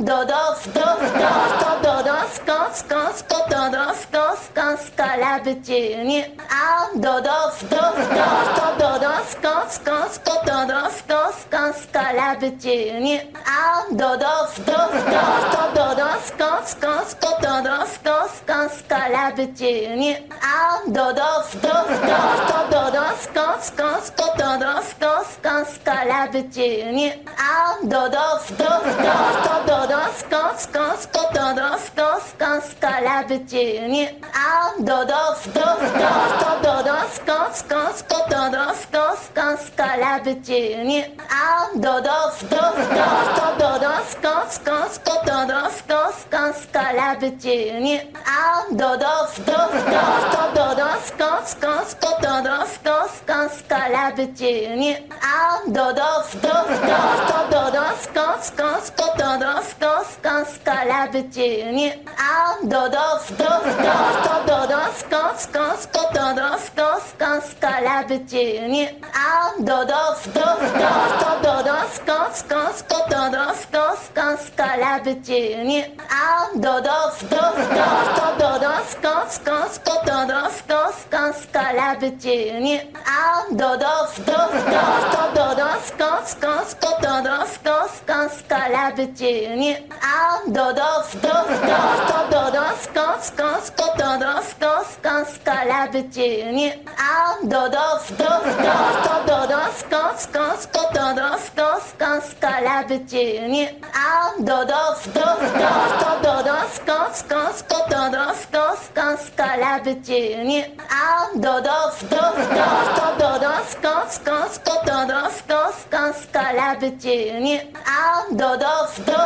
do do sto sto sto do do sko sko sko do do sko labycinie a do do sto sto sto do do sko sko sko do do sko sko sko labycinie a do do sto sto sto do do sko sko sko do do sko sko sko labycinie a do do sto sto sto do do sko sko sko do do sko sko sko labycinie a do do sto sto sto do do sko sko sko do do sko sko sko labycinie a do do sto sto sto do do sko sko sko do do sko sko sko labycinie a do do sto sto sto do do sko sko do do sko sko sko labycinie a do do sto sto sto do do sko sko sko do do sko sko sko labycinie a do do sto sto sto do do sko sko sko do do sko sko sko labycinie a do do sto sto sto do do sko sko sko do do sko sko sko labycinie a do do sto sto sto do do sko sko sko do do sko sko sko labycinie a do do sto sto sto do do sko sko sko do do sko sko sko labycinie a do do sto sto sto do do sko sko sko do do sko sko sko labycinie a do do sto sto sto do do sko sko sko do do sko sko sko labycinie a do do sto sto sto do do sko sko sko do do sko sko sko labycinie a do do sto sto sko sko sko labycinie a do do sto sto do do sko sko sko do do sko sko sko labycinie a do do sto